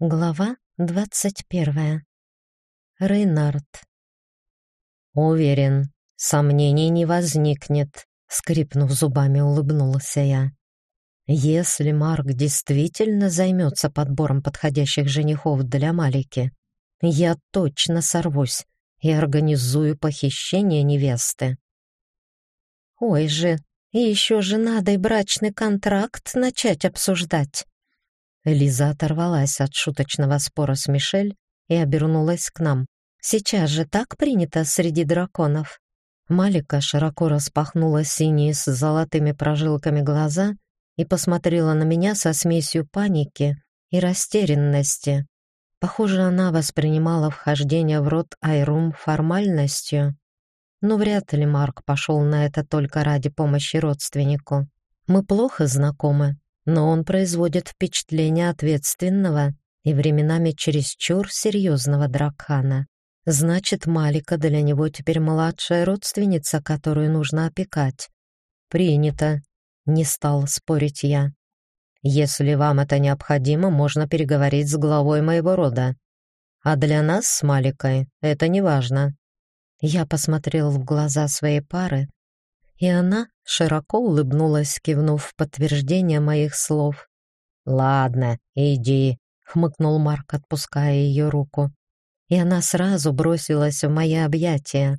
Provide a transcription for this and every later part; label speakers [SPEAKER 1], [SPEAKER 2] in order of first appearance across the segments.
[SPEAKER 1] Глава двадцать первая. Рейнард.
[SPEAKER 2] «Уверен, сомнений не возникнет», — скрипнув зубами, улыбнулся я. «Если Марк действительно займется подбором подходящих женихов для Малики, я точно сорвусь и организую похищение невесты».
[SPEAKER 1] «Ой же, и еще же надо и брачный контракт начать обсуждать».
[SPEAKER 2] Лиза оторвалась от шуточного спора с Мишель и обернулась к нам.
[SPEAKER 1] «Сейчас же так принято среди драконов».
[SPEAKER 2] Малика широко распахнула синие с золотыми прожилками глаза и посмотрела на меня со смесью паники и растерянности. Похоже, она воспринимала вхождение в рот Айрум формальностью. Но вряд ли Марк пошел на это только ради помощи родственнику. Мы плохо знакомы, но он производит впечатление ответственного и временами чересчур серьезного дракхана. Значит, Малика для него теперь младшая родственница, которую нужно опекать. Принято. Не стал спорить я. Если вам это необходимо, можно переговорить с главой моего рода. А для нас с Маликой это не важно. Я посмотрел в глаза своей пары, и она широко улыбнулась, кивнув в подтверждение моих слов. «Ладно, иди», — хмыкнул Марк, отпуская ее руку. И она сразу бросилась в мои объятия.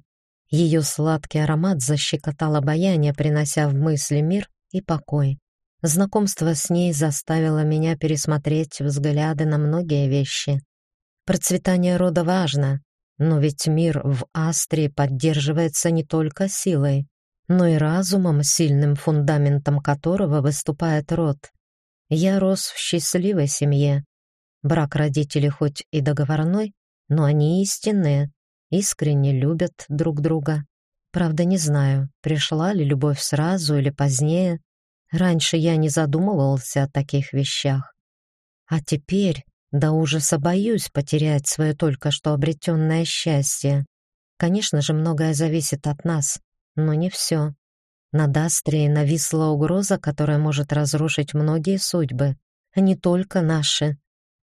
[SPEAKER 2] Ее сладкий аромат защекотал обаяние, принося в мысли мир и покой. Знакомство с ней заставило меня пересмотреть взгляды на многие вещи. Процветание рода важно, но ведь мир в Астрии поддерживается не только силой, но и разумом, сильным фундаментом которого выступает род. Я рос в счастливой семье. Брак родителей хоть и договорной, но они истинные, искренне любят друг друга. Правда, не знаю, пришла ли любовь сразу или позднее. Раньше я не задумывался о таких вещах. А теперь до ужаса боюсь потерять свое только что обретенное счастье. Конечно же, многое зависит от нас, но не все. Над Астрией нависла угроза, которая может разрушить многие судьбы, а не только наши.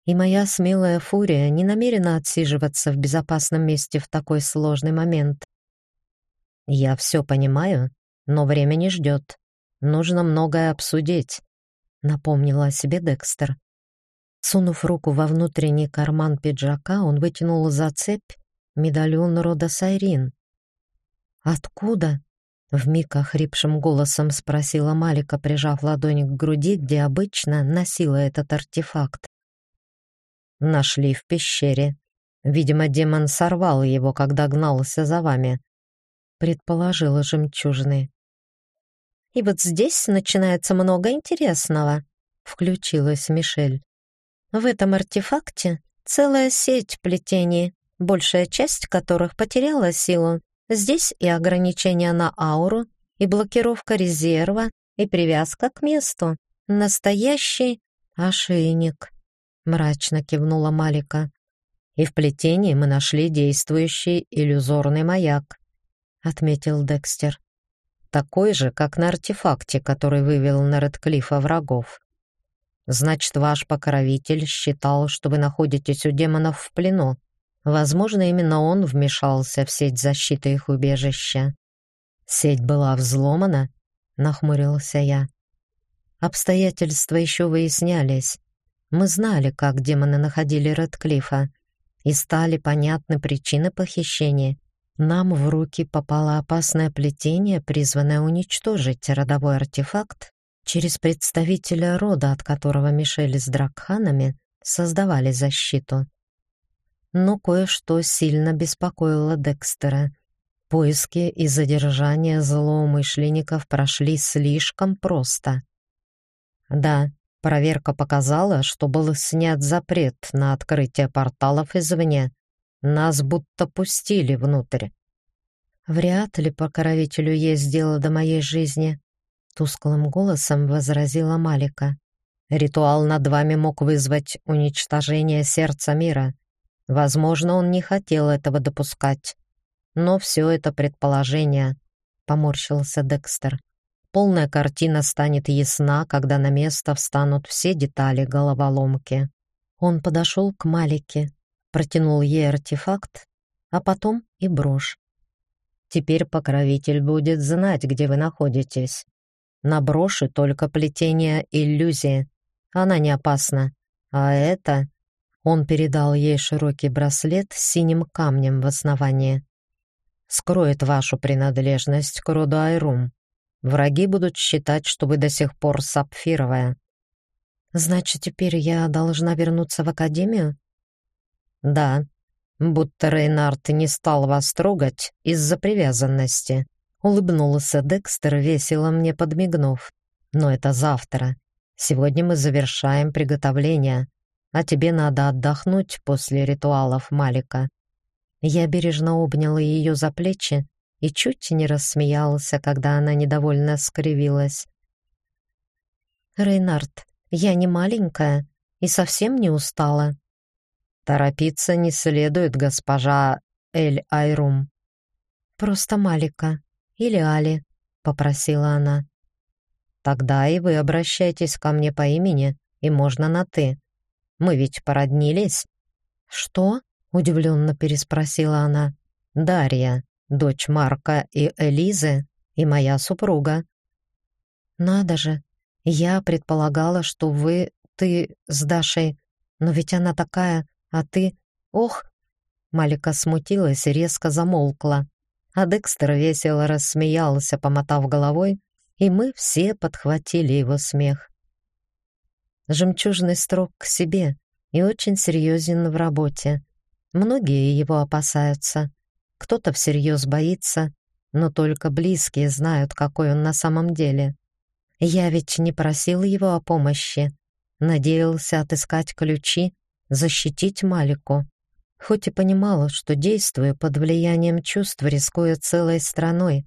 [SPEAKER 2] И моя смелая фурия не намерена отсиживаться в безопасном месте в такой сложный момент. Я все понимаю, но время не ждет. Нужно многое обсудить, напомнила о себе Декстер. Сунув руку во внутренний карман пиджака, он вытянул за цепь медальон рода Сайрин. «Откуда?» — вмиг охрипшим голосом спросила Малика, прижав ладонь к груди, где обычно носила этот артефакт. «Нашли в пещере. Видимо, демон сорвал его, когда гнался за вами», — предположила жемчужный.
[SPEAKER 1] «И вот здесь начинается много интересного», — включилась Мишель. «В этом артефакте целая сеть плетений, большая часть которых потеряла силу Здесь и ограничения на ауру, и блокировка резерва, и привязка к месту. Настоящий ошейник, мрачно кивнула Малика. И в плетении мы нашли действующий иллюзорный маяк, отметил Декстер. Такой же, как на артефакте, который вывел на Редклифа врагов. Значит, ваш покровитель считал, что вы находитесь у демонов в плену. Возможно, именно он вмешался в сеть защиты их убежища. Сеть была взломана, нахмурился я. Обстоятельства еще выяснялись. Мы знали, как демоны находили Редклифа, и стали понятны причины похищения. Нам в руки попало опасное плетение, призванное уничтожить родовой артефакт через представителя рода, от которого Мишель с Дракханами создавали защиту но кое-что сильно беспокоило Декстера. Поиски и задержание злоумышленников прошли слишком просто. Да, проверка показала, что был снят запрет на открытие порталов извне. Нас будто пустили внутрь. Вряд ли покровителю есть дело до моей жизни, тусклым голосом возразила Малика. Ритуал над вами мог вызвать уничтожение сердца мира. Возможно, он не хотел этого допускать. Но все это предположение, поморщился Декстер. Полная картина станет ясна, когда на место встанут все детали головоломки.
[SPEAKER 2] Он подошел к Малике, протянул ей артефакт, а потом и брошь. Теперь покровитель будет знать, где вы находитесь. На броши только плетение иллюзии. Она не опасна. А это... Он передал ей широкий браслет с синим камнем в основании. Скроет вашу принадлежность к роду Айрум. Враги будут считать, что вы до сих пор сапфировая. Значит, теперь я должна вернуться в академию? Да, будто Рейнард не стал вас трогать из-за привязанности. Улыбнулся Декстер, весело мне подмигнув. Но это завтра. Сегодня мы завершаем приготовление, а тебе надо отдохнуть после ритуалов Малика. Я бережно обняла ее за плечи и чуть не рассмеялся, когда она недовольно скривилась. «Рейнард, я не маленькая и совсем не устала». «Торопиться не следует, госпожа Эль Айрум». «Просто Малика или Али», — попросила она. «Тогда и вы обращайтесь ко мне по имени, и можно на «ты». Мы ведь породнились». «Что?» — удивленно переспросила она. «Дарья, дочь Марка и Элизы, и моя супруга». «Надо же, я предполагала, что вы, ты с Дашей, но ведь она такая, а ты... Ох!» Малика смутилась и резко замолкла, а Декстер весело рассмеялся, помотав головой, и мы все подхватили его смех. Жемчужный строг к себе и очень серьезен в работе. Многие его опасаются. Кто-то всерьез боится, но только близкие знают, какой он на самом деле. Я ведь не просил его о помощи. Надеялся отыскать ключи, защитить Малику. Хоть и понимала, что действуя под влиянием чувств, рискуя целой страной.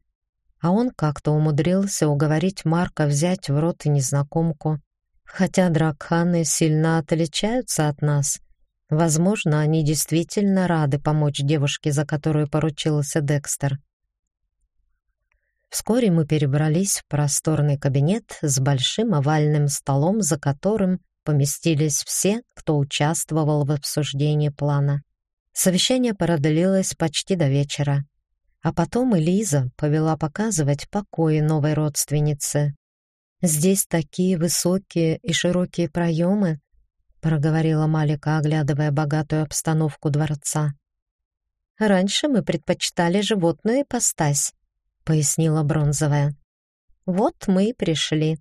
[SPEAKER 2] А он как-то умудрился уговорить Марка взять в рот незнакомку. Хотя дракханы сильно отличаются от нас, возможно, они действительно рады помочь девушке, за которую поручился Декстер. Вскоре мы перебрались в просторный кабинет с большим овальным столом, за которым поместились все, кто участвовал в обсуждении плана. Совещание продлилось почти до вечера. А потом Элиза повела показывать покои новой родственницы, Здесь такие высокие и широкие проемы, проговорила Малика, оглядывая богатую обстановку дворца. Раньше мы предпочитали животную ипостась, пояснила бронзовая. Вот мы и пришли.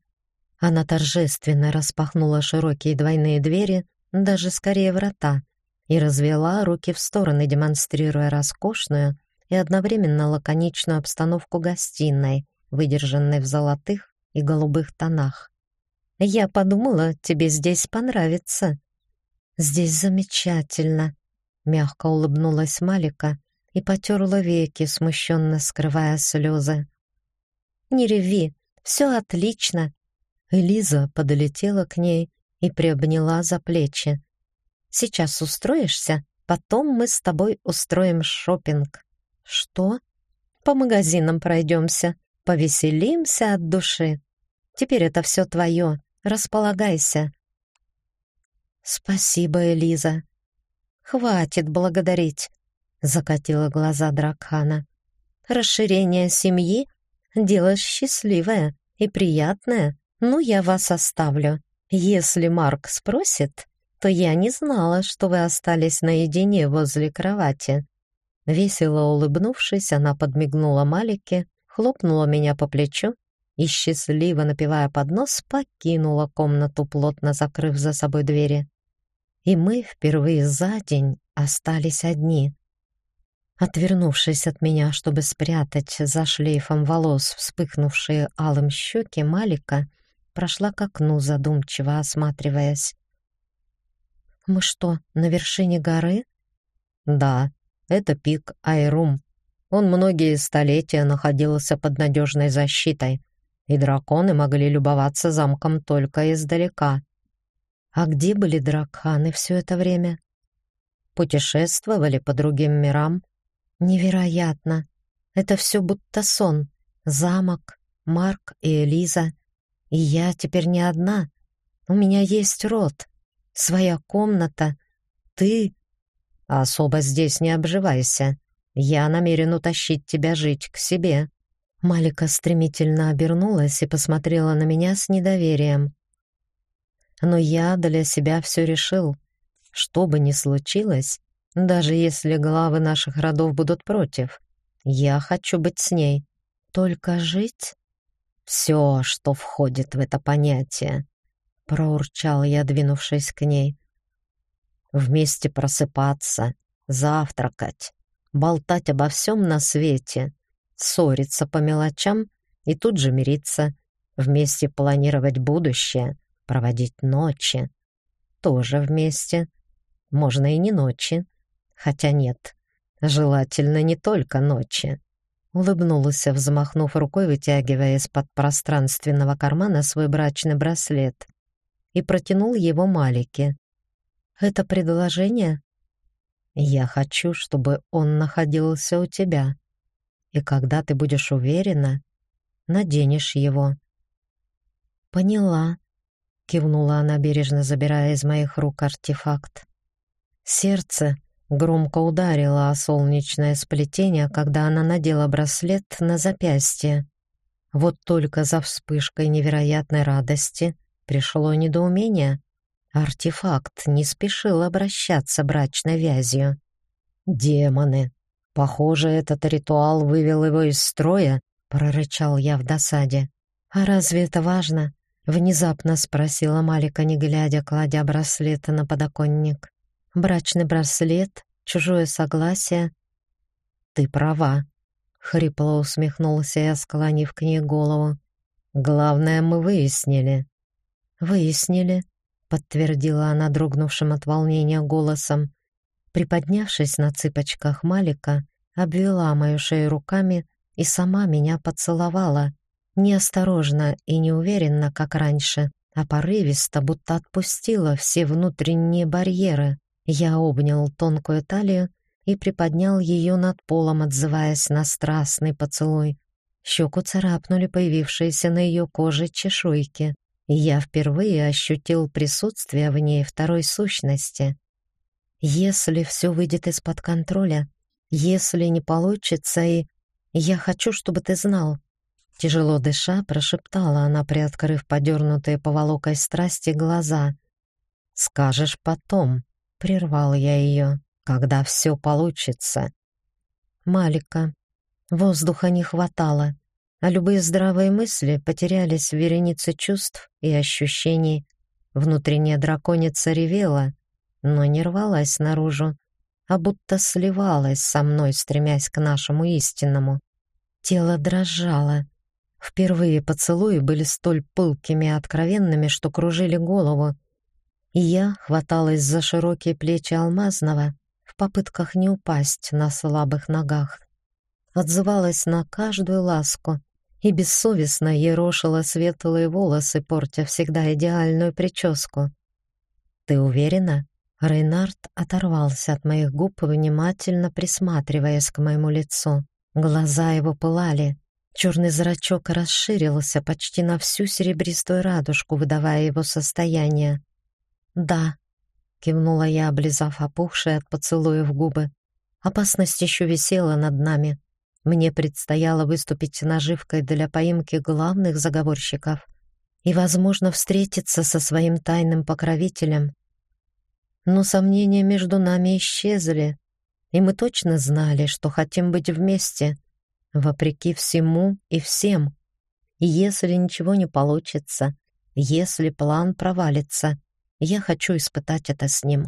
[SPEAKER 2] Она торжественно распахнула широкие двойные двери, даже скорее врата, и развела руки в стороны, демонстрируя роскошную и одновременно лаконичную обстановку гостиной, выдержанной в золотых и голубых тонах. «Я подумала, тебе здесь понравится». «Здесь замечательно», — мягко улыбнулась Малика и потерла веки, смущенно скрывая слезы. «Не реви, все отлично». Элиза подолетела к ней и приобняла за плечи. «Сейчас устроишься, потом мы с тобой устроим шопинг». «Что?» «По магазинам пройдемся, повеселимся от души». Теперь это все твое. Располагайся. Спасибо, Элиза. Хватит благодарить, закатила глаза Дракхана. Расширение семьи — дело счастливое и приятное. Ну, я вас оставлю. Если Марк спросит, то я не знала, что вы остались наедине возле кровати. Весело улыбнувшись, она подмигнула Малике, хлопнула меня по плечу и, счастливо напивая под нос, покинула комнату, плотно закрыв за собой двери. И мы впервые за день остались одни. Отвернувшись от меня, чтобы спрятать за шлейфом волос вспыхнувшие алым щеки, Малика прошла к окну, задумчиво осматриваясь. «Мы что, на вершине горы?» «Да, это пик Айрум. Он многие столетия находился под надежной защитой, и драконы могли любоваться замком только издалека. А где были дракханы все это время? Путешествовали по другим мирам? Невероятно! Это все будто сон. Замок, Марк и Элиза. И я теперь не одна. У меня есть род.
[SPEAKER 1] своя комната. Ты особо здесь не обживайся. Я намерен утащить тебя жить к себе. Малика стремительно обернулась и посмотрела на меня с недоверием. Но я для себя все решил. Что бы ни случилось, даже если главы наших родов будут против, я хочу быть с ней. Только жить? Все, что входит в это понятие, проурчал я, двинувшись к ней. Вместе просыпаться, завтракать, болтать обо всем на свете, ссориться по мелочам и тут же мириться, вместе планировать будущее, проводить ночи. Тоже вместе. Можно и не ночи. Хотя нет, желательно не только ночи. Улыбнулся, взмахнув рукой, вытягивая из-под пространственного кармана свой брачный браслет и протянул его Малике. «Это предложение?» «Я хочу, чтобы он находился у тебя. И когда ты будешь уверена, наденешь его». «Поняла», — кивнула она, бережно забирая из моих рук артефакт. Сердце громко ударило о солнечное сплетение, когда она надела браслет на запястье. Вот только за вспышкой невероятной радости пришло недоумение. Артефакт не спешил обращаться брачной вязью. «Демоны! Похоже, этот ритуал вывел его из строя», — прорычал я в досаде. «А разве это важно?» — внезапно спросила Малика, не глядя, кладя браслет на подоконник. «Брачный браслет чужое согласие. Ты права, хрипло усмехнулся я, склонив к ней голову. Главное мы выяснили. Выяснили, подтвердила она дрогнувшим от волнения голосом. Приподнявшись на цыпочках, Малика обвела мою шею руками и сама меня поцеловала, неосторожно и неуверенно, как раньше, а порывисто, будто отпустила все внутренние барьеры. Я обнял тонкую талию и приподнял ее над полом, отзываясь на страстный поцелуй. Щеку царапнули появившиеся на ее коже чешуйки, я впервые ощутил присутствие в ней второй сущности. Если все выйдет из-под контроля, если не получится и... Я хочу, чтобы ты знал. Тяжело дыша, прошептала она, приоткрыв подернутые поволокой страсти глаза. «Скажешь потом», Прервал я ее, когда все получится. Малика. Воздуха не хватало, а любые здравые мысли потерялись в веренице чувств и ощущений. Внутренняя драконица ревела, но не рвалась наружу, а будто сливалась со мной, стремясь к нашему истинному. Тело дрожало. Впервые поцелуи были столь пылкими и откровенными, что кружили голову, и я хваталась за широкие плечи Алмазного в попытках не упасть на слабых ногах. Отзывалась на каждую ласку и бессовестно ерошила светлые волосы, портя всегда идеальную прическу. «Ты уверена?» Рейнард оторвался от моих губ, внимательно присматриваясь к моему лицу. Глаза его пылали. Черный зрачок расширился почти на всю серебристую радужку, выдавая его состояние. «Да», — кивнула я, облизав опухшие от поцелуев губы. Опасность еще висела над нами. Мне предстояло выступить наживкой для поимки главных заговорщиков и, возможно, встретиться со своим тайным покровителем. Но сомнения между нами исчезли, и мы точно знали, что хотим быть вместе, вопреки всему и всем. И если ничего не получится, если план провалится, я хочу испытать это с ним.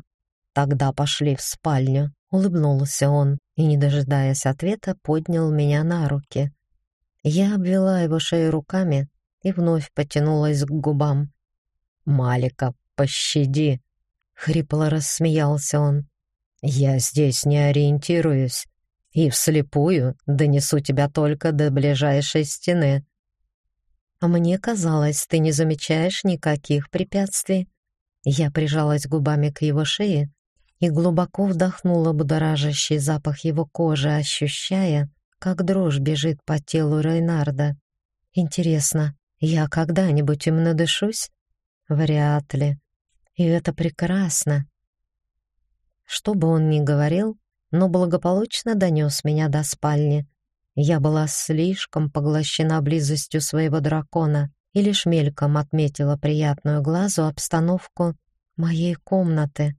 [SPEAKER 1] Тогда пошли в спальню. Улыбнулся он и, не дожидаясь ответа, поднял меня на руки. Я обвела его шею руками и вновь потянулась к губам. «Малика, пощади!» — хрипло рассмеялся он. «Я здесь не ориентируюсь и вслепую донесу тебя только до ближайшей стены». «А мне казалось, ты не замечаешь никаких препятствий», я прижалась губами к его шее и глубоко вдохнула будоражащий запах его кожи, ощущая, как дрожь бежит по телу Рейнарда. Интересно, я когда-нибудь им надышусь? Вряд ли.
[SPEAKER 2] И это прекрасно. Что бы он ни говорил, но благополучно донес меня до спальни. Я была слишком поглощена близостью своего дракона и лишь мельком отметила приятную глазу обстановку моей комнаты.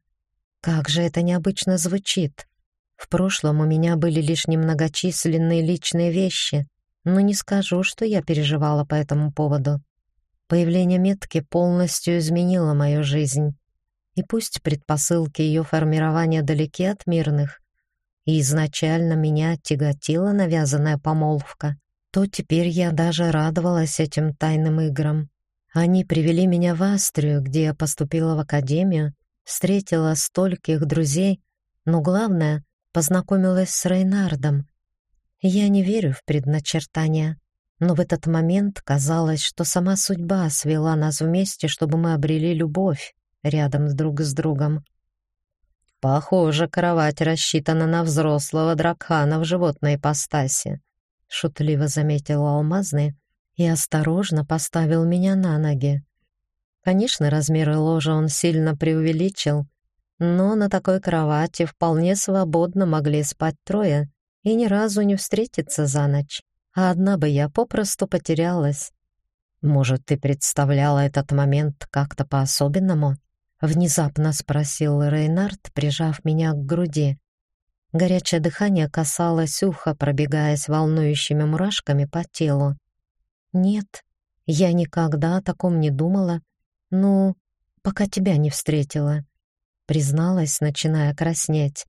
[SPEAKER 2] Как же это необычно звучит. В прошлом у меня были лишь немногочисленные личные вещи, но не скажу, что я переживала по этому поводу. Появление метки полностью изменило мою жизнь. И пусть предпосылки ее формирования далеки от мирных, и изначально меня тяготила навязанная помолвка, то теперь я даже радовалась этим тайным играм. Они привели меня в Астрию, где я поступила в академию, встретила стольких друзей, но главное, познакомилась с Рейнардом. Я не верю в предначертания, но в этот момент казалось, что сама судьба свела нас вместе, чтобы мы обрели любовь рядом друг с другом. Похоже, кровать рассчитана на взрослого дракхана в животной ипостаси, шутливо заметил Алмазный и осторожно поставил меня на ноги. Конечно, размеры ложа он сильно преувеличил, но на такой кровати вполне свободно могли спать трое и ни разу не встретиться за ночь, а одна бы я попросту потерялась. Может, ты представляла этот момент как-то по-особенному? Внезапно спросил Рейнард, прижав меня к груди. Горячее дыхание касалось уха, пробегаясь волнующими мурашками по телу. Нет, я никогда о таком не думала. Ну, пока тебя не встретила, призналась, начиная краснеть.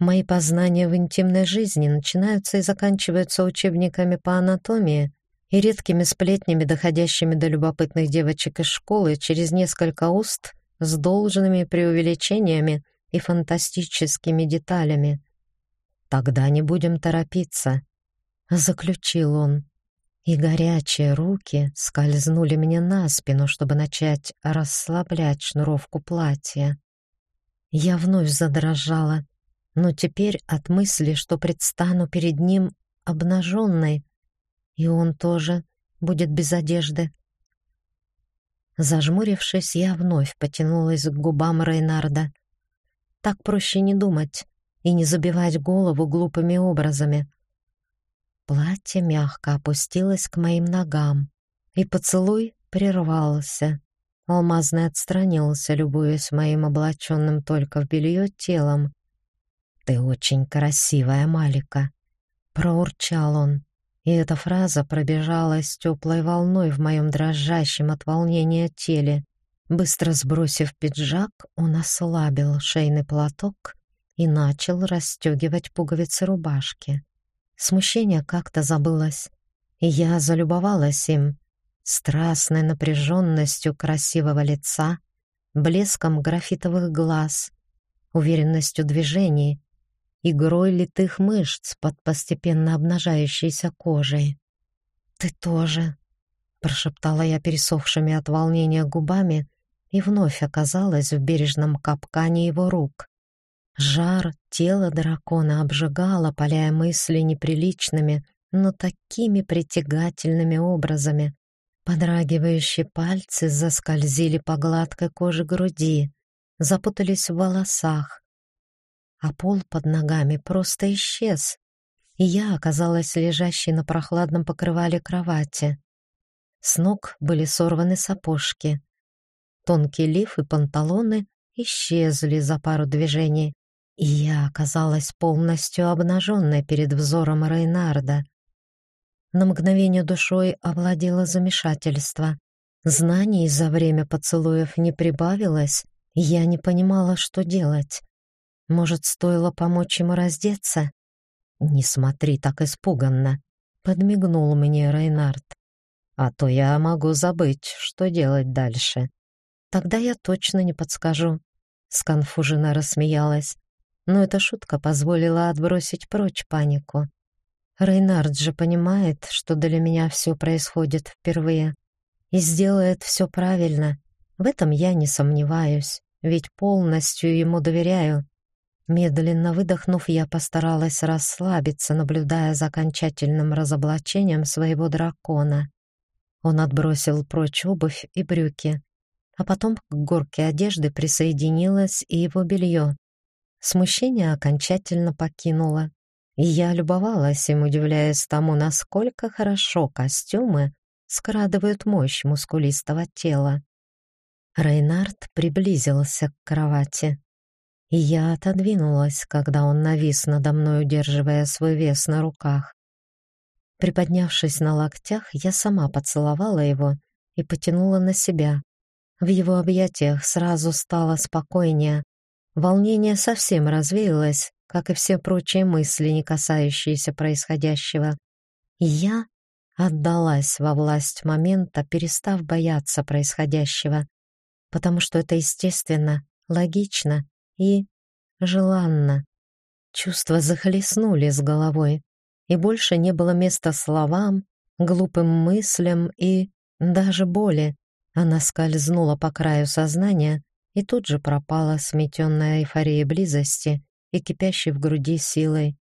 [SPEAKER 2] Мои познания в интимной жизни начинаются и заканчиваются учебниками по анатомии и редкими сплетнями, доходящими до любопытных девочек из школы через несколько уст с должными преувеличениями и фантастическими деталями. Тогда не будем торопиться, заключил он. И горячие руки скользнули мне на спину, чтобы начать расслаблять шнуровку платья. Я вновь задрожала, но теперь от мысли, что предстану перед ним обнаженной, и он тоже будет без одежды, Зажмурившись, я вновь потянулась к губам Рейнарда. Так проще не думать и не забивать голову глупыми образами. Платье мягко опустилось к моим ногам, и поцелуй прервался. Алмазный отстранился, любуясь моим облаченным только в белье телом. «Ты очень красивая, Малика!» — проурчал он и эта фраза пробежалась теплой волной в моем дрожащем от волнения теле. Быстро сбросив пиджак, он ослабил шейный платок и начал расстегивать пуговицы рубашки. Смущение как-то забылось, и я залюбовалась им, страстной напряженностью красивого лица, блеском графитовых глаз, уверенностью движений игрой литых мышц под постепенно обнажающейся кожей. «Ты тоже», — прошептала я пересохшими от волнения губами и вновь оказалась в бережном капкане его рук. Жар тела дракона обжигал, опаляя мысли неприличными, но такими притягательными образами. Подрагивающие пальцы заскользили по гладкой коже груди, запутались в волосах, а пол под ногами просто исчез, и я оказалась лежащей на прохладном покрывале кровати. С ног были сорваны сапожки. Тонкий лиф и панталоны исчезли за пару движений, и я оказалась полностью обнаженной перед взором Рейнарда. На мгновение душой овладело замешательство. Знаний за время поцелуев не прибавилось, я не понимала, что делать. Может, стоило помочь ему раздеться? Не смотри так испуганно, подмигнул мне Рейнард. А то я могу забыть, что делать дальше. Тогда я точно не подскажу, сконфуженно рассмеялась. Но эта шутка позволила отбросить прочь панику. Рейнард же понимает, что для меня все происходит впервые и сделает все правильно. В этом я не сомневаюсь, ведь полностью ему доверяю. Медленно выдохнув, я постаралась расслабиться, наблюдая за окончательным разоблачением своего дракона. Он отбросил прочь обувь и брюки,
[SPEAKER 1] а потом к горке одежды присоединилось и его белье. Смущение окончательно покинуло, и я любовалась им, удивляясь тому, насколько хорошо костюмы скрадывают мощь мускулистого тела. Рейнард приблизился к кровати, и я отодвинулась, когда он навис надо мной, удерживая свой вес на руках. Приподнявшись на локтях, я сама поцеловала его и потянула на себя. В его объятиях сразу стало спокойнее. Волнение совсем развеялось, как и все прочие мысли, не касающиеся происходящего. И я отдалась во власть момента, перестав бояться происходящего, потому что это естественно, логично и желанно. Чувства захлестнули с головой, и больше не было места словам, глупым мыслям и даже боли. Она скользнула по краю сознания и тут же пропала, сметенная эйфорией близости и кипящей в груди силой.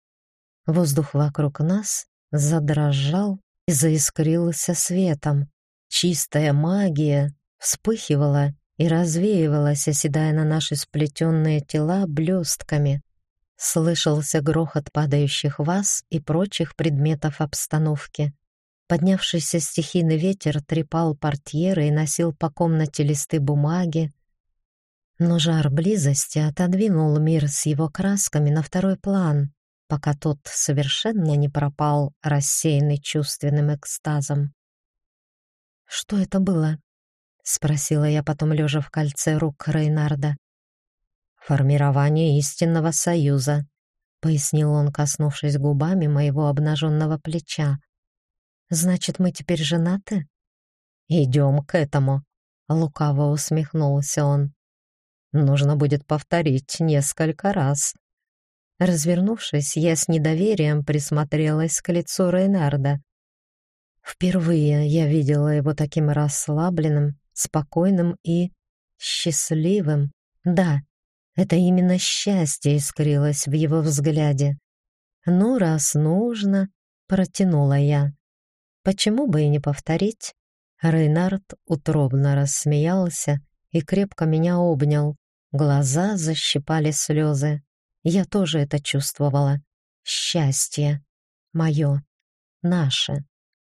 [SPEAKER 1] Воздух вокруг нас задрожал и заискрился светом. Чистая магия вспыхивала и развеивалась, оседая на наши сплетенные тела блестками. Слышался грохот падающих ваз и прочих предметов обстановки. Поднявшийся стихийный ветер трепал портьеры и носил по комнате листы бумаги. Но жар близости отодвинул мир с его красками на второй план, пока тот совершенно не пропал, рассеянный чувственным экстазом. «Что это было?» — спросила я потом, лежа в кольце рук Рейнарда.
[SPEAKER 2] «Формирование истинного союза», — пояснил он, коснувшись губами моего обнаженного плеча.
[SPEAKER 1] «Значит, мы теперь женаты?»
[SPEAKER 2] «Идем к этому», — лукаво усмехнулся он. «Нужно будет повторить несколько раз».
[SPEAKER 1] Развернувшись, я с недоверием присмотрелась к лицу Рейнарда. Впервые я видела его таким расслабленным, спокойным и счастливым. Да, это именно счастье искрилось в его взгляде. «Ну, раз нужно», — протянула я. «Почему бы и не повторить?» Рейнард утробно рассмеялся и крепко меня обнял. Глаза защипали слезы. Я тоже это чувствовала. Счастье. Мое. Наше.